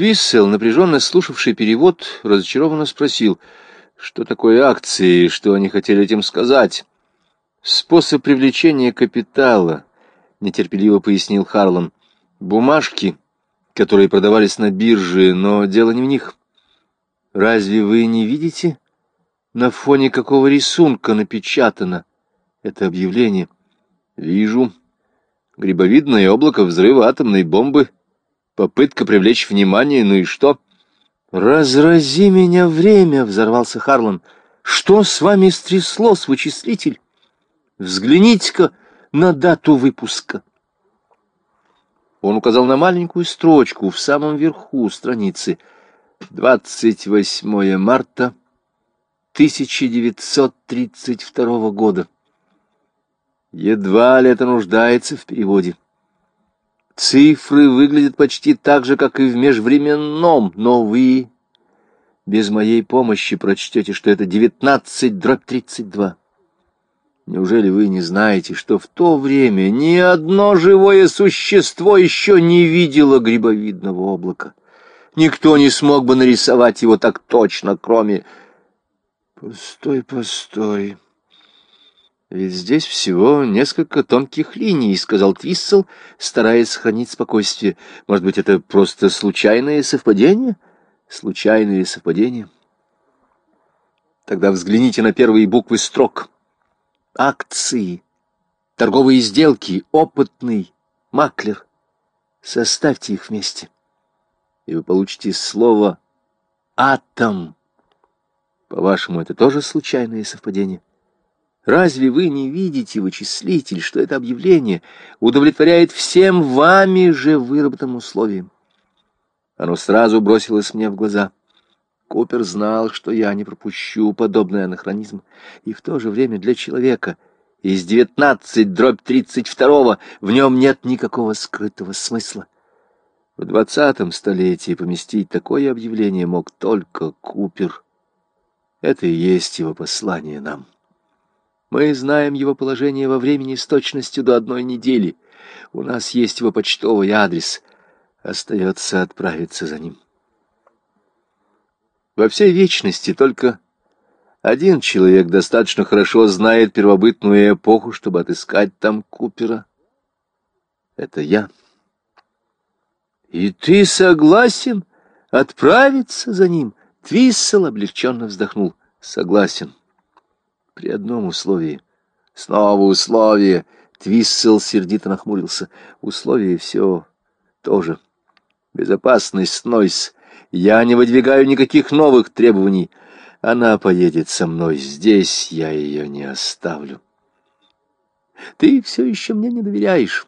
Твиссел, напряженно слушавший перевод, разочарованно спросил, что такое акции, что они хотели этим сказать. «Способ привлечения капитала», — нетерпеливо пояснил Харлан. «Бумажки, которые продавались на бирже, но дело не в них. Разве вы не видите, на фоне какого рисунка напечатано это объявление?» «Вижу. Грибовидное облако взрыва атомной бомбы. Попытка привлечь внимание, ну и что?» «Разрази меня время!» — взорвался Харлан. «Что с вами стряслось, вычислитель?» Взгляните-ка на дату выпуска. Он указал на маленькую строчку в самом верху страницы. 28 марта 1932 года. Едва ли это нуждается в переводе. Цифры выглядят почти так же, как и в межвременном, но вы без моей помощи прочтете, что это 19 дробь 32. Неужели вы не знаете, что в то время ни одно живое существо еще не видело грибовидного облака? Никто не смог бы нарисовать его так точно, кроме... Постой, постой. Ведь здесь всего несколько тонких линий, — сказал Твиссел, стараясь сохранить спокойствие. Может быть, это просто случайное совпадение? Случайное совпадение? Тогда взгляните на первые буквы строк акции, торговые сделки, опытный маклер. Составьте их вместе, и вы получите слово «атом». По-вашему, это тоже случайное совпадение? Разве вы не видите, вычислитель, что это объявление удовлетворяет всем вами же выработанным условиям? Оно сразу бросилось мне в глаза — Купер знал, что я не пропущу подобный анахронизм. И в то же время для человека из 19 дробь 32 в нем нет никакого скрытого смысла. В двадцатом столетии поместить такое объявление мог только Купер. Это и есть его послание нам. Мы знаем его положение во времени с точностью до одной недели. У нас есть его почтовый адрес. Остается отправиться за ним. Во всей вечности только один человек достаточно хорошо знает первобытную эпоху, чтобы отыскать там Купера. Это я. И ты согласен отправиться за ним? Твиссел облегченно вздохнул. Согласен. При одном условии. Снова условие. Твиссел сердито нахмурился. Условие все тоже. Безопасность Нойс я не выдвигаю никаких новых требований. Она поедет со мной. Здесь я ее не оставлю. Ты все еще мне не доверяешь.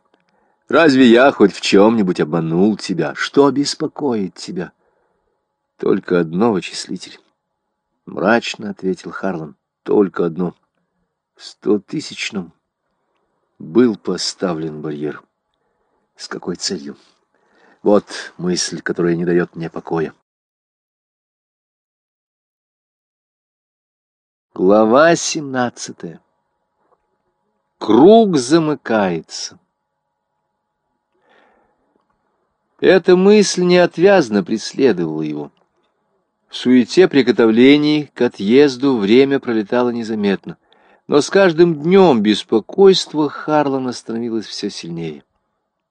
Разве я хоть в чем-нибудь обманул тебя? Что беспокоит тебя? Только одно, вычислитель. Мрачно ответил Харлан. Только одно. Стотысячном был поставлен барьер. С какой целью? Вот мысль, которая не дает мне покоя. Глава семнадцатая. Круг замыкается. Эта мысль неотвязно преследовала его. В суете приготовлений к отъезду время пролетало незаметно, но с каждым днем беспокойство Харлана становилось все сильнее.